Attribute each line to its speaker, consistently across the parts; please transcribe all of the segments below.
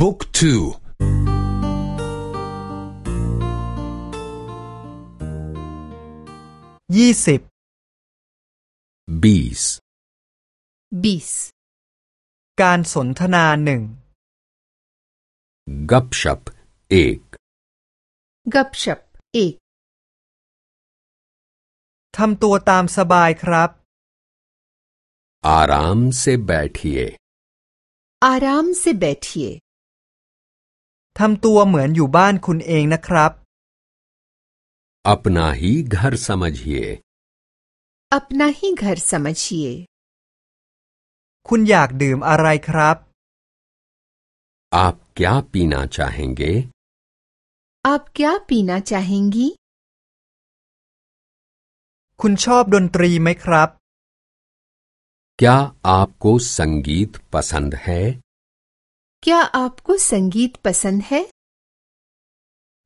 Speaker 1: บุ๊กทู
Speaker 2: ยี่สิบ
Speaker 1: बीस
Speaker 3: बीस
Speaker 2: การสนทนาหนึ่ง
Speaker 1: गपशप एक
Speaker 3: गपशप एक
Speaker 2: ทำตัวตามสบายครับ
Speaker 1: आराम से बैठिए
Speaker 3: आराम से बैठिए
Speaker 2: ทำตัวเหมือนอยู่บ้านคุณเองนะครับ
Speaker 1: अपना ही घर समझिए
Speaker 3: अपना ही घर समझिए
Speaker 2: คุณอยากดื่มอะไรครับ
Speaker 1: आप क्या पीना चाहेंगे
Speaker 3: आप क्या पीना चाहेंगी
Speaker 2: คุณชอบดนตรีไหมครับ
Speaker 1: क्या आपको संगीत पसंद है
Speaker 3: क्या आपको संगीत पसंद है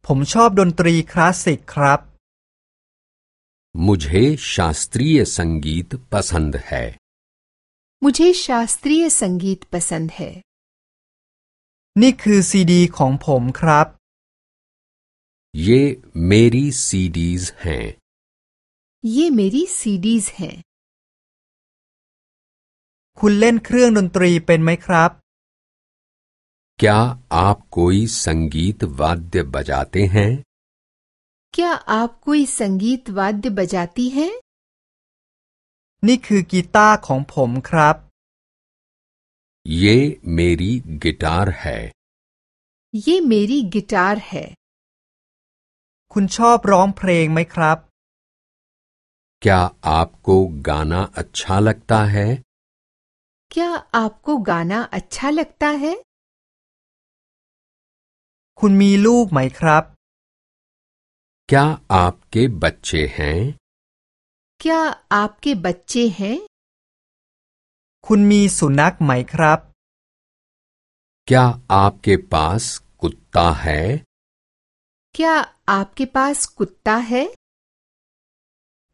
Speaker 2: ผมชอบดนตรีคลาสสิกครับ
Speaker 1: मुझे शास्त्रीय संगीत पसंद है
Speaker 3: मुझे शास्त्रीय संगीत पसंद है
Speaker 2: นี่คือซีดีของผมครับ
Speaker 1: ये मेरी सीडीज हैं
Speaker 3: ये मेरी सीडीज हैं
Speaker 2: คุณเล่นเครื่องดนตรีเป็นไหมครับ
Speaker 1: क्या आप कोई संगीत वाद्य बजाते हैं
Speaker 3: क्या आप कोई संगीत वाद्य बजाती हैं
Speaker 2: นี่คือกีตาร์ของผมครับ
Speaker 1: ये मेरी गिटार है
Speaker 3: ये मेरी गिटार है
Speaker 2: คุณชอบร้องเพลงไหมครับ
Speaker 1: क्या आपको गाना अच्छा लगता है
Speaker 3: क्या आपको गाना अच्छा लगता है
Speaker 2: คุณมีลูกไหมครับ
Speaker 1: क्या आपके बच्चे हैं
Speaker 3: क्या आपके बच्चे हैं
Speaker 2: คุณมีสุนัขไหมครับ
Speaker 1: क्या आपके पास कुत्ता है
Speaker 3: क्या आपके पास कुत्ता है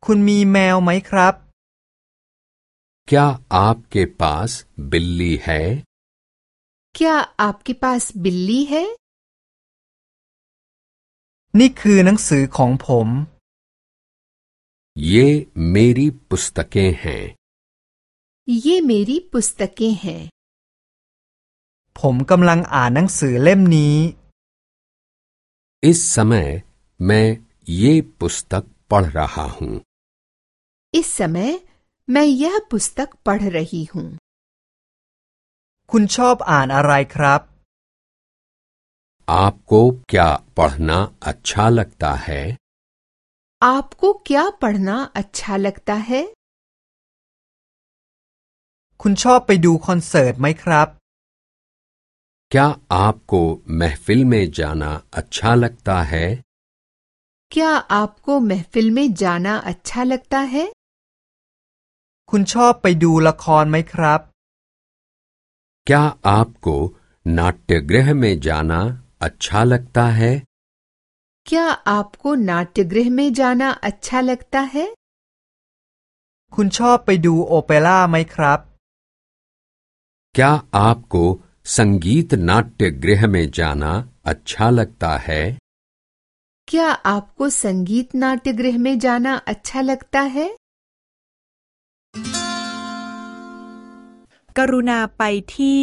Speaker 2: คุณมีแมวไหมครับ
Speaker 1: क्या आपके पास बिल्ली है
Speaker 3: क्या आपके पास बिल्ली है
Speaker 2: นี่คือหนังสือของผม
Speaker 1: ये मेरी पुस्तकें हैं
Speaker 3: ये मेरी पुस्तकें हैं
Speaker 2: ผมกำลังอ่านหนังสือเล่มนี้
Speaker 1: इस समय मैं ये पुस्तक पढ़ रहा हूँ
Speaker 3: इस समय मैं यह पुस्तक पढ़ रही हूँ
Speaker 2: คุณชอบอ่านอะไรครับ
Speaker 1: आपको क्या पढ़ना अच्छा लगता है
Speaker 3: आपको क्या पढ़ना अच्छा लगता है
Speaker 2: คุณชอบไปดูคอนเสิร์ตไหมครับ
Speaker 1: क्या आपको महफिल में जाना अच्छा लगता है
Speaker 3: क्या आपको महफिल में जाना अच्छा लगता है
Speaker 2: คุณชอบไปดูละครไหมครับ
Speaker 1: क्या आपको नाट्यगृह में जाना अच्छा लगता है
Speaker 3: क्या आपको नाट्यगृह में जाना अच्छा लगता है
Speaker 2: คุณชอบไปดูโอเปร่าไหมครับ
Speaker 1: क्या आपको संगीत नाट्यगृह में जाना अच्छा लगता है
Speaker 3: क्या आपको संगीत नाट्यगृह में जाना अच्छा लगता है
Speaker 4: กรุณาไปที่